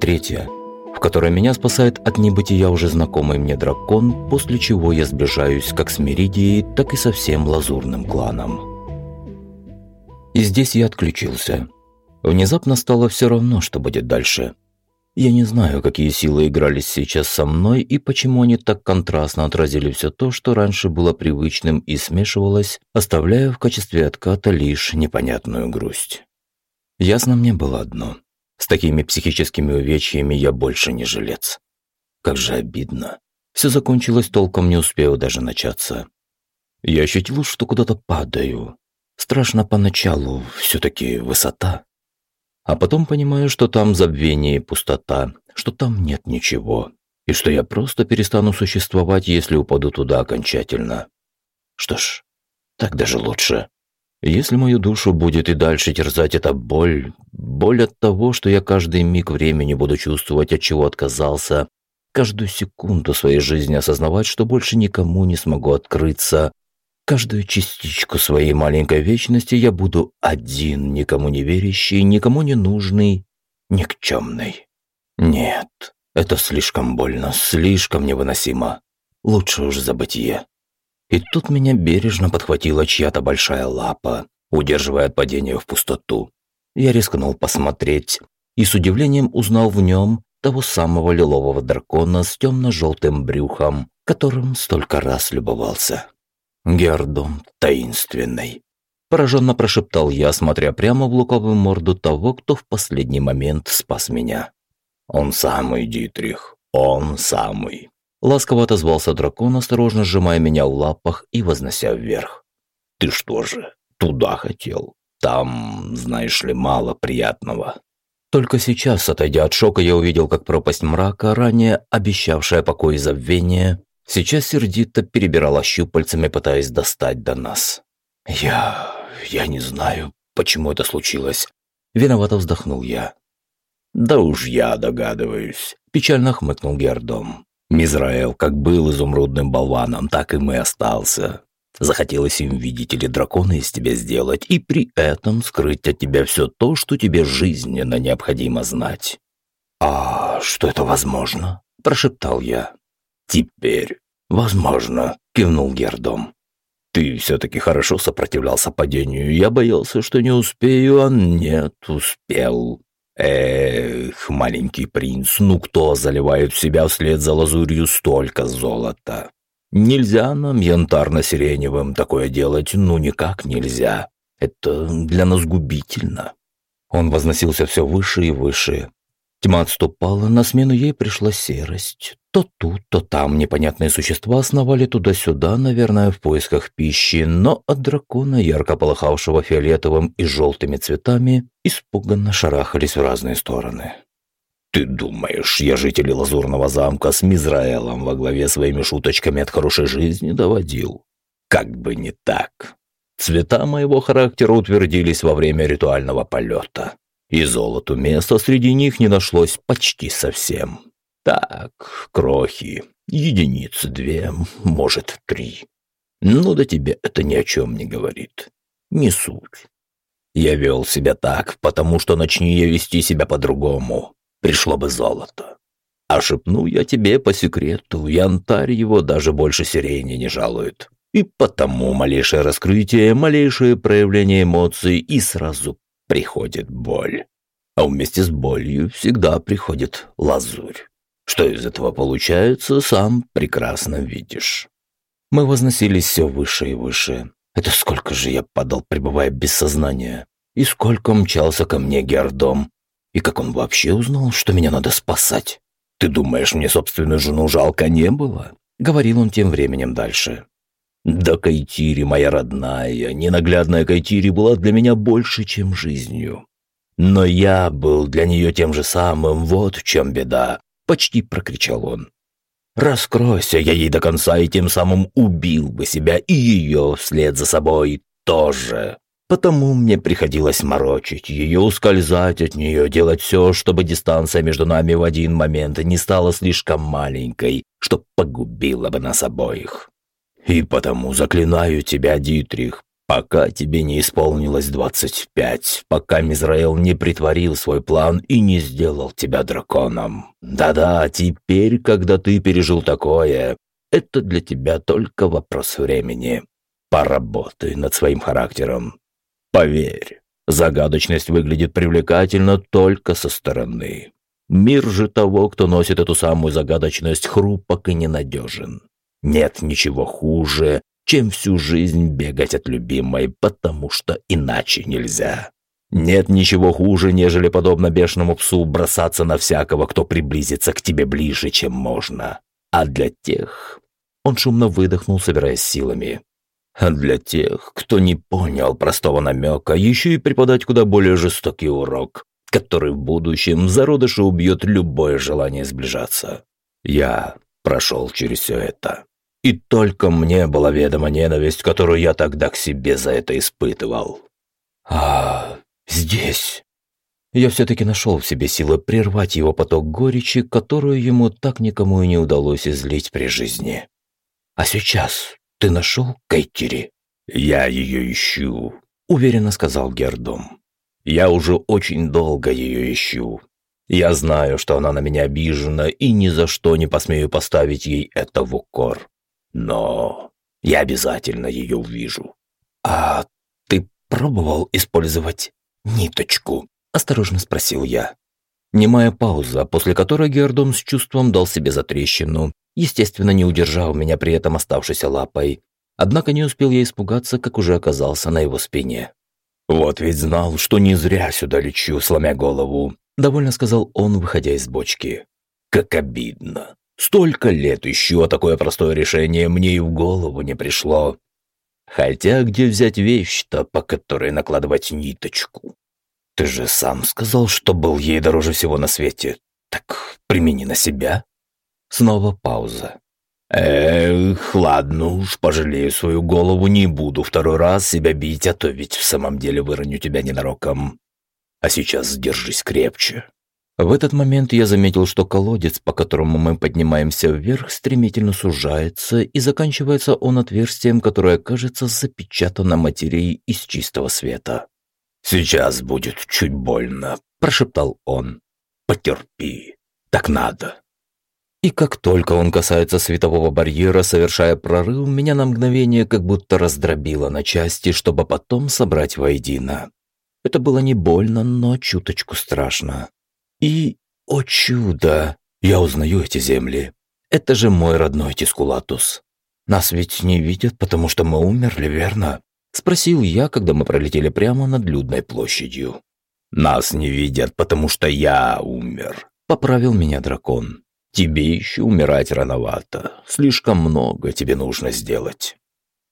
Глава в которой меня спасает от небытия уже знакомый мне дракон, после чего я сближаюсь как с Меридией, так и со всем лазурным кланом. И здесь я отключился. Внезапно стало все равно, что будет дальше. Я не знаю, какие силы игрались сейчас со мной и почему они так контрастно отразили все то, что раньше было привычным и смешивалось, оставляя в качестве отката лишь непонятную грусть. Ясно мне было одно. С такими психическими увечьями я больше не жилец. Как же обидно. Все закончилось толком, не успев даже начаться. Я ощутил, что куда-то падаю. Страшно поначалу, все-таки высота. А потом понимаю, что там забвение и пустота, что там нет ничего, и что я просто перестану существовать, если упаду туда окончательно. Что ж, так даже лучше. Если мою душу будет и дальше терзать эта боль, боль от того, что я каждый миг времени буду чувствовать, от чего отказался, каждую секунду своей жизни осознавать, что больше никому не смогу открыться, Каждую частичку своей маленькой вечности я буду один, никому не верящий, никому не нужный, никчемный. Нет, это слишком больно, слишком невыносимо. Лучше уж забытие. И тут меня бережно подхватила чья-то большая лапа, удерживая от падения в пустоту. Я рискнул посмотреть и с удивлением узнал в нем того самого лилового дракона с темно-желтым брюхом, которым столько раз любовался. Гердом таинственный. Пораженно прошептал я, смотря прямо в луковую морду того, кто в последний момент спас меня. «Он самый, Дитрих, он самый!» Ласково отозвался дракон, осторожно сжимая меня в лапах и вознося вверх. «Ты что же, туда хотел? Там, знаешь ли, мало приятного». Только сейчас, отойдя от шока, я увидел, как пропасть мрака, ранее обещавшая покой и забвение, сейчас сердито перебирала щупальцами, пытаясь достать до нас. «Я... я не знаю, почему это случилось». Виновато вздохнул я. «Да уж я догадываюсь», – печально хмыкнул Гердом. «Мизраэл как был изумрудным болваном, так и мы остался. Захотелось им, видите ли, дракона из тебя сделать и при этом скрыть от тебя все то, что тебе жизненно необходимо знать». «А что это возможно?» – прошептал я. «Теперь, возможно», – кивнул Гердом. «Ты все-таки хорошо сопротивлялся падению. Я боялся, что не успею, а нет, успел. Эх, маленький принц, ну кто заливает в себя вслед за лазурью столько золота? Нельзя нам янтарно-сиреневым такое делать, ну никак нельзя. Это для нас губительно». Он возносился все выше и выше, Тьма отступала, на смену ей пришла серость. То тут, то там непонятные существа сновали туда-сюда, наверное, в поисках пищи, но от дракона, ярко полыхавшего фиолетовым и желтыми цветами, испуганно шарахались в разные стороны. «Ты думаешь, я жители Лазурного замка с Мизраэлом во главе своими шуточками от хорошей жизни доводил? Как бы не так. Цвета моего характера утвердились во время ритуального полета и золоту места среди них не нашлось почти совсем. Так, крохи, единицы две, может, три. Ну да тебе это ни о чем не говорит. Не суть. Я вел себя так, потому что начни я вести себя по-другому. Пришло бы золото. А шепну я тебе по секрету, янтарь его даже больше сирени не жалует. И потому малейшее раскрытие, малейшее проявление эмоций и сразу приходит боль. А вместе с болью всегда приходит лазурь. Что из этого получается, сам прекрасно видишь. Мы возносились все выше и выше. Это сколько же я падал, пребывая без сознания. И сколько мчался ко мне Гердом. И как он вообще узнал, что меня надо спасать? Ты думаешь, мне собственную жену жалко не было? Говорил он тем временем дальше. Да Кайтири, моя родная, ненаглядная Кайтири была для меня больше, чем жизнью. Но я был для нее тем же самым, вот в чем беда, почти прокричал он. Раскройся я ей до конца и тем самым убил бы себя и ее вслед за собой тоже. Потому мне приходилось морочить ее, ускользать от нее, делать все, чтобы дистанция между нами в один момент не стала слишком маленькой, что погубила бы нас обоих. И потому заклинаю тебя, Дитрих, Пока тебе не исполнилось двадцать пять, пока Мизраэл не притворил свой план и не сделал тебя драконом. Да-да, теперь, когда ты пережил такое, это для тебя только вопрос времени. Поработай над своим характером. Поверь, загадочность выглядит привлекательно только со стороны. Мир же того, кто носит эту самую загадочность, хрупок и ненадежен. Нет ничего хуже, чем всю жизнь бегать от любимой, потому что иначе нельзя. Нет ничего хуже, нежели подобно бешеному псу бросаться на всякого, кто приблизится к тебе ближе, чем можно. А для тех... Он шумно выдохнул, собираясь силами. А для тех, кто не понял простого намека, еще и преподать куда более жестокий урок, который в будущем зародыша убьет любое желание сближаться. Я прошел через все это. И только мне была ведома ненависть, которую я тогда к себе за это испытывал. А здесь... Я все-таки нашел в себе силы прервать его поток горечи, которую ему так никому и не удалось излить при жизни. «А сейчас ты нашел Кайтери?» «Я ее ищу», — уверенно сказал Гердом. «Я уже очень долго ее ищу. Я знаю, что она на меня обижена, и ни за что не посмею поставить ей это в укор. Но я обязательно ее увижу. А ты пробовал использовать ниточку? Осторожно спросил я. Немая пауза, после которой Гердом с чувством дал себе затрещину, естественно, не удержал меня при этом оставшейся лапой. Однако не успел я испугаться, как уже оказался на его спине. «Вот ведь знал, что не зря сюда лечу, сломя голову», — довольно сказал он, выходя из бочки. «Как обидно. Столько лет ищу, а такое простое решение мне и в голову не пришло. Хотя где взять вещь-то, по которой накладывать ниточку? Ты же сам сказал, что был ей дороже всего на свете. Так примени на себя. Снова пауза. Эх, ладно уж, пожалею свою голову, не буду второй раз себя бить, а то ведь в самом деле выроню тебя ненароком. А сейчас держись крепче. В этот момент я заметил, что колодец, по которому мы поднимаемся вверх, стремительно сужается, и заканчивается он отверстием, которое кажется запечатано материей из чистого света. «Сейчас будет чуть больно», – прошептал он. «Потерпи. Так надо». И как только он касается светового барьера, совершая прорыв, меня на мгновение как будто раздробило на части, чтобы потом собрать воедино. Это было не больно, но чуточку страшно. И, о чудо, я узнаю эти земли. Это же мой родной Тискулатус. Нас ведь не видят, потому что мы умерли, верно? Спросил я, когда мы пролетели прямо над людной площадью. Нас не видят, потому что я умер. Поправил меня дракон. Тебе еще умирать рановато. Слишком много тебе нужно сделать.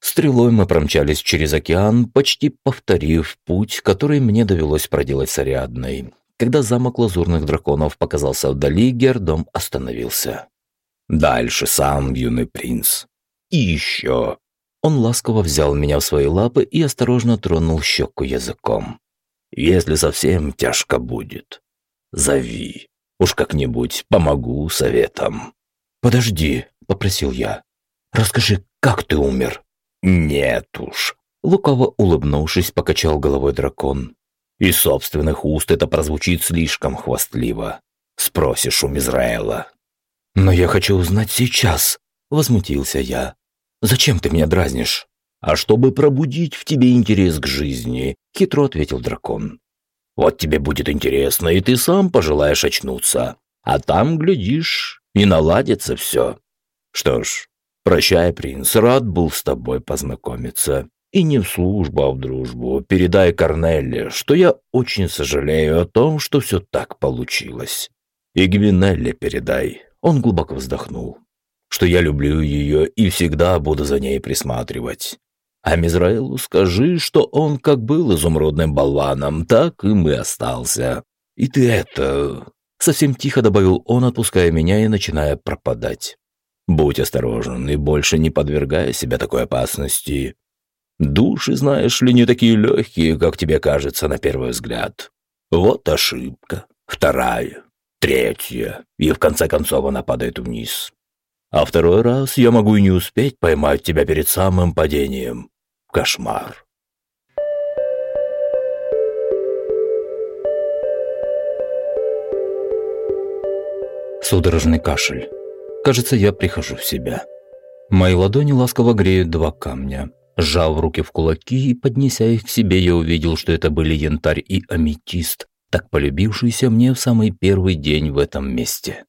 Стрелой мы промчались через океан, почти повторив путь, который мне довелось проделать с Ариадной. Когда замок лазурных драконов показался вдали, Гердом остановился. «Дальше сам, юный принц. И еще». Он ласково взял меня в свои лапы и осторожно тронул щеку языком. «Если совсем тяжко будет, зови. Уж как-нибудь помогу советом». «Подожди», — попросил я. «Расскажи, как ты умер?» «Нет уж», — лукаво улыбнувшись, покачал головой дракон. Из собственных уст это прозвучит слишком хвастливо. Спросишь у Мизраэла. «Но я хочу узнать сейчас», — возмутился я. «Зачем ты меня дразнишь?» «А чтобы пробудить в тебе интерес к жизни», — хитро ответил дракон. «Вот тебе будет интересно, и ты сам пожелаешь очнуться. А там, глядишь, и наладится все. Что ж, прощай, принц, рад был с тобой познакомиться. И не в службу, а в дружбу. Передай Корнелле, что я очень сожалею о том, что все так получилось. И Гвинелле передай. Он глубоко вздохнул. Что я люблю ее и всегда буду за ней присматривать. А Мизраилу скажи, что он как был изумрудным болваном, так им и остался. И ты это...» Совсем тихо добавил он, отпуская меня и начиная пропадать. «Будь осторожен и больше не подвергая себя такой опасности. Души, знаешь ли, не такие легкие, как тебе кажется на первый взгляд. Вот ошибка. Вторая. Третья. И в конце концов она падает вниз. А второй раз я могу и не успеть поймать тебя перед самым падением. Кошмар. Судорожный кашель. Кажется, я прихожу в себя. Мои ладони ласково греют два камня. Сжав руки в кулаки и поднеся их к себе, я увидел, что это были янтарь и аметист, так полюбившиеся мне в самый первый день в этом месте.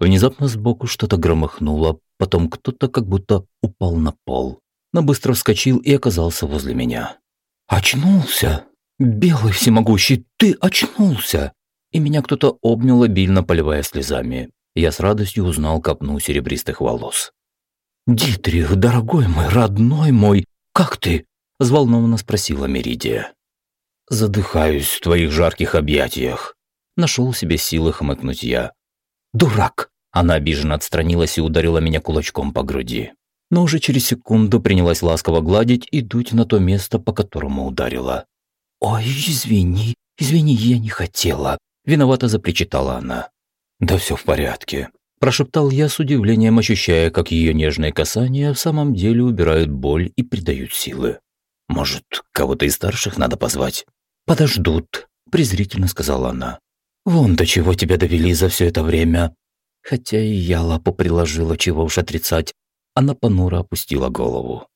Внезапно сбоку что-то громыхнуло, потом кто-то как будто упал на пол, но быстро вскочил и оказался возле меня. «Очнулся! Белый всемогущий, ты очнулся!» И меня кто-то обнял, обильно поливая слезами. Я с радостью узнал копну серебристых волос. «Дитрих, дорогой мой, родной мой, как ты?» – взволнованно спросила Меридия. «Задыхаюсь в твоих жарких объятиях», – нашел себе силы хмыкнуть я. «Дурак!» – она обиженно отстранилась и ударила меня кулачком по груди. Но уже через секунду принялась ласково гладить и дуть на то место, по которому ударила. «Ой, извини, извини, я не хотела», – виновато запричитала она. «Да все в порядке», Прошептал я с удивлением, ощущая, как ее нежные касания в самом деле убирают боль и придают силы. «Может, кого-то из старших надо позвать?» «Подождут», – презрительно сказала она. «Вон до чего тебя довели за все это время». Хотя и я лапу приложила, чего уж отрицать. Она понуро опустила голову.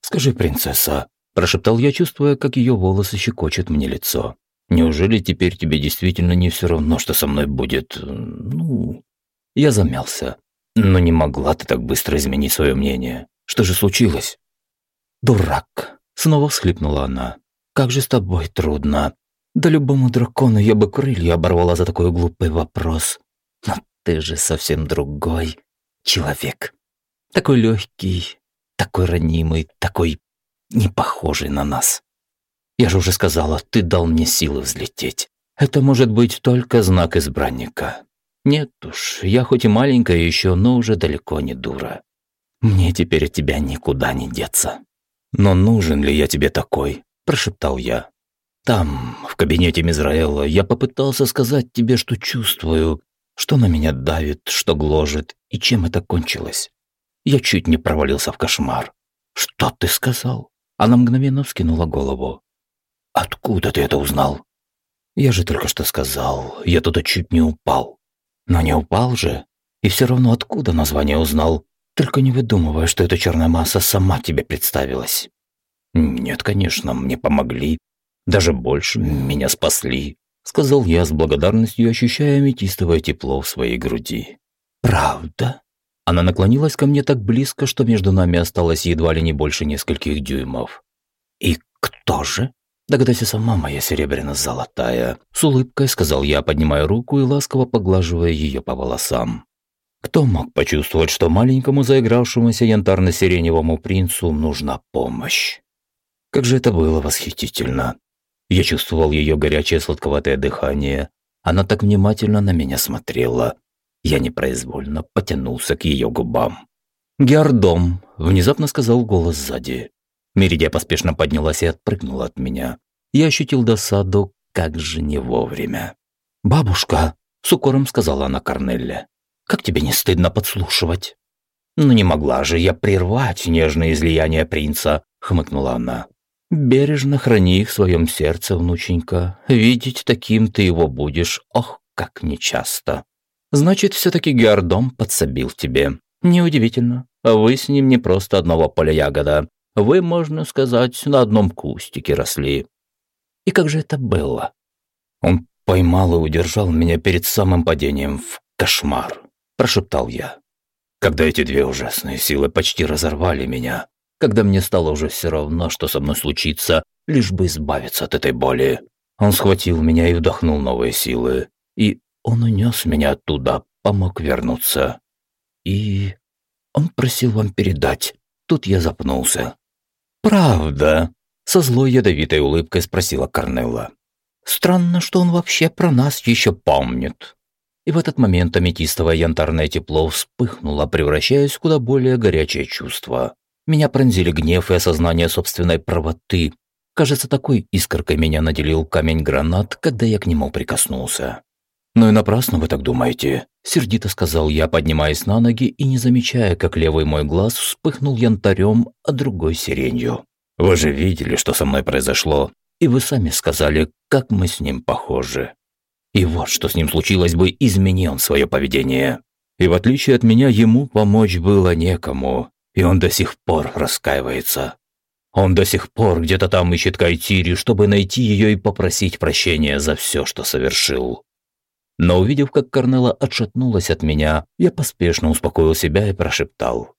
«Скажи, принцесса», – прошептал я, чувствуя, как ее волосы щекочут мне лицо. «Неужели теперь тебе действительно не все равно, что со мной будет? Ну, я замялся. Но не могла ты так быстро изменить свое мнение. Что же случилось? Дурак. Снова всхлипнула она. Как же с тобой трудно. Да любому дракону я бы крылья оборвала за такой глупый вопрос. Но ты же совсем другой человек. Такой легкий, такой ранимый, такой не похожий на нас. Я же уже сказала, ты дал мне силы взлететь. Это может быть только знак избранника. Нет уж, я хоть и маленькая еще, но уже далеко не дура. Мне теперь от тебя никуда не деться. Но нужен ли я тебе такой? Прошептал я. Там, в кабинете Мизраэла, я попытался сказать тебе, что чувствую, что на меня давит, что гложет и чем это кончилось. Я чуть не провалился в кошмар. Что ты сказал? Она мгновенно вскинула голову. Откуда ты это узнал? Я же только что сказал, я туда чуть не упал. Но не упал же. И все равно откуда название узнал? Только не выдумывая, что эта черная масса сама тебе представилась. Нет, конечно, мне помогли. Даже больше меня спасли, сказал я с благодарностью, ощущая аметистовое тепло в своей груди. Правда? Она наклонилась ко мне так близко, что между нами осталось едва ли не больше нескольких дюймов. И кто же? Догадайся сама, моя серебряно-золотая», – с улыбкой сказал я, поднимая руку и ласково поглаживая ее по волосам. Кто мог почувствовать, что маленькому заигравшемуся янтарно-сиреневому принцу нужна помощь? Как же это было восхитительно. Я чувствовал ее горячее сладковатое дыхание. Она так внимательно на меня смотрела. Я непроизвольно потянулся к ее губам. «Геордом», – внезапно сказал голос сзади. Меридия поспешно поднялась и отпрыгнула от меня. Я ощутил досаду, как же не вовремя. «Бабушка», — с укором сказала она Корнелле, — «как тебе не стыдно подслушивать?» «Ну не могла же я прервать нежное излияние принца», — хмыкнула она. «Бережно храни их в своем сердце, внученька. Видеть таким ты его будешь, ох, как нечасто. Значит, все-таки Геордом подсобил тебе. Неудивительно. Вы с ним не просто одного поля ягода. Вы, можно сказать, на одном кустике росли. И как же это было? Он поймал и удержал меня перед самым падением в кошмар, прошептал я. Когда эти две ужасные силы почти разорвали меня, когда мне стало уже все равно, что со мной случится, лишь бы избавиться от этой боли. Он схватил меня и вдохнул новые силы, и он унес меня оттуда, помог вернуться. И он просил вам передать. Тут я запнулся. «Правда?» – со злой ядовитой улыбкой спросила Корнелла. «Странно, что он вообще про нас еще помнит». И в этот момент аметистовое янтарное тепло вспыхнуло, превращаясь в куда более горячее чувство. Меня пронзили гнев и осознание собственной правоты. Кажется, такой искоркой меня наделил камень-гранат, когда я к нему прикоснулся. «Ну и напрасно вы так думаете», – сердито сказал я, поднимаясь на ноги и не замечая, как левый мой глаз вспыхнул янтарем, а другой сиренью. «Вы же видели, что со мной произошло, и вы сами сказали, как мы с ним похожи. И вот что с ним случилось бы, измени он свое поведение. И в отличие от меня, ему помочь было некому, и он до сих пор раскаивается. Он до сих пор где-то там ищет Кайтири, чтобы найти ее и попросить прощения за все, что совершил. Но увидев, как Корнелла отшатнулась от меня, я поспешно успокоил себя и прошептал.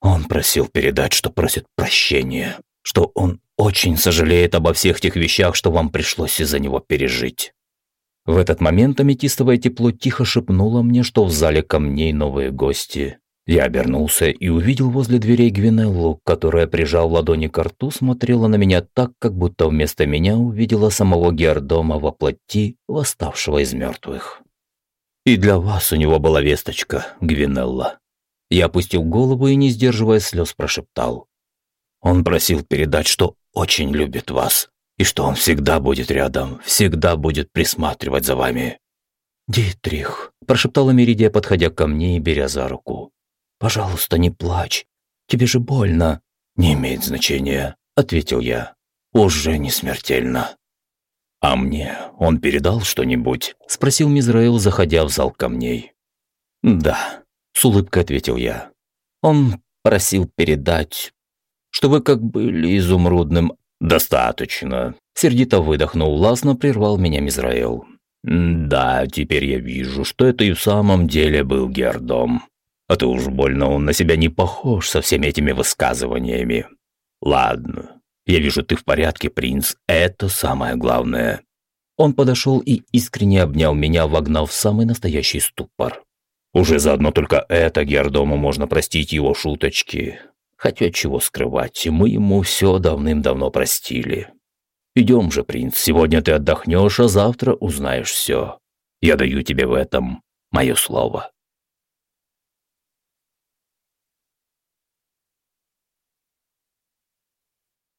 Он просил передать, что просит прощения, что он очень сожалеет обо всех тех вещах, что вам пришлось из-за него пережить. В этот момент аметистовое тепло тихо шепнуло мне, что в зале камней новые гости. Я обернулся и увидел возле дверей Гвинеллу, которая, прижал ладони к рту, смотрела на меня так, как будто вместо меня увидела самого Гердома во плоти, восставшего из мертвых. «И для вас у него была весточка, Гвинелла». Я опустил голову и, не сдерживая слез, прошептал. «Он просил передать, что очень любит вас и что он всегда будет рядом, всегда будет присматривать за вами». «Дитрих», – прошептала Меридия, подходя ко мне и беря за руку. «Пожалуйста, не плачь. Тебе же больно». «Не имеет значения», – ответил я. «Уже не смертельно». «А мне он передал что-нибудь?» – спросил Мизраил, заходя в зал камней. «Да», – с улыбкой ответил я. «Он просил передать, что вы как были изумрудным «Достаточно», – сердито выдохнул Лазно, прервал меня Мизраил. «Да, теперь я вижу, что это и в самом деле был Гердом. А то уж больно он на себя не похож со всеми этими высказываниями. Ладно, я вижу, ты в порядке, принц, это самое главное». Он подошел и искренне обнял меня, вогнав в самый настоящий ступор. Уже заодно только это Гердому можно простить его шуточки. Хотя чего скрывать, мы ему все давным-давно простили. Идем же, принц, сегодня ты отдохнешь, а завтра узнаешь все. Я даю тебе в этом мое слово.